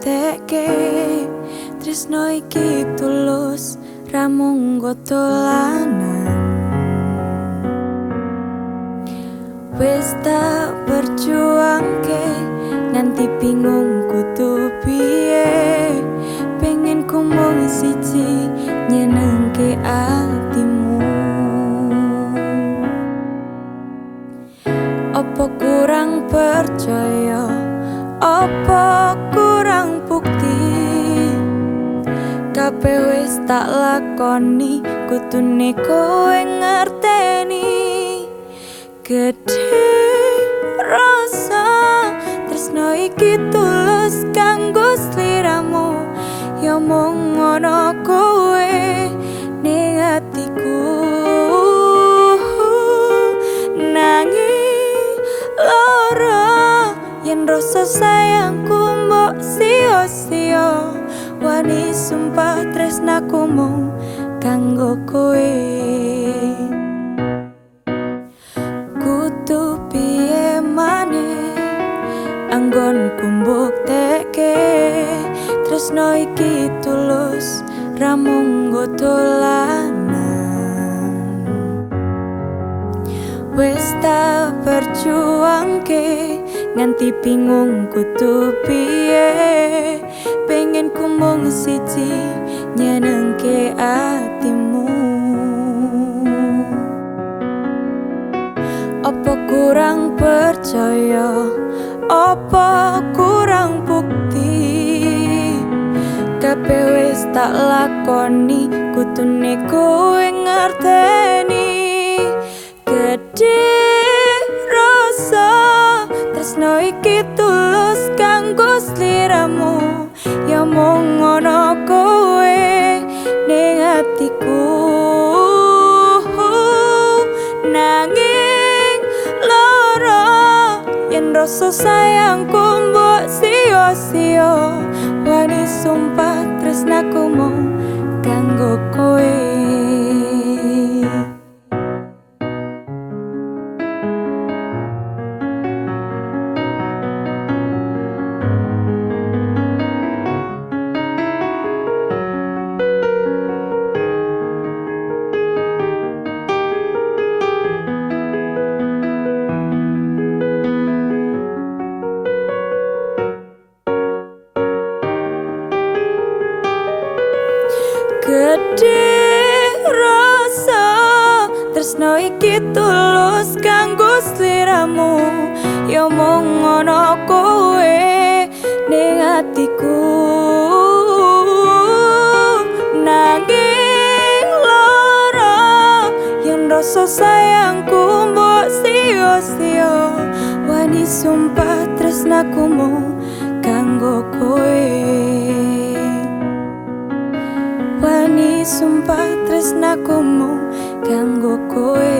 Teke. Tresno iki tulus ramung gotolanan wis tak berjuangke nganti bingung kutu piye? Pengen kumung siji nyenengke atimu. Opo kurang percaya? Opo kurang bukti? Kabeh wis tak lakoni kutune kowe ngerteni Gedhe rasa tresno iki tulus kanggo sliramu. Ya mung ngono kowe ning atiku nanging lara yen rasa sayangku mbok sia-sia. Wani sumpah tresnaku mung kanggo kowe anggon kumbuk teke. Tresno iki tulus ramung gotolanan wis tak perjuangke nganti bingung kutu piye. Pengen kumung siji nyenengke atimu. Apa kurang percaya Apa kurang bukti? Kabeh wis tak lakoni kutune kowe ngerteni. Gedhe rasa tresno iki tulus kanggo sliramu rasa sayangku iki tulus kanggo sliramu. Ya mung ngono kowe ning atiku. Nanging lara yen rasa sayangku mbok sia-sia. Wani sumpah tresnaku mung kanggo kowe. Wani sumpah tresnaku mung kanggo kowe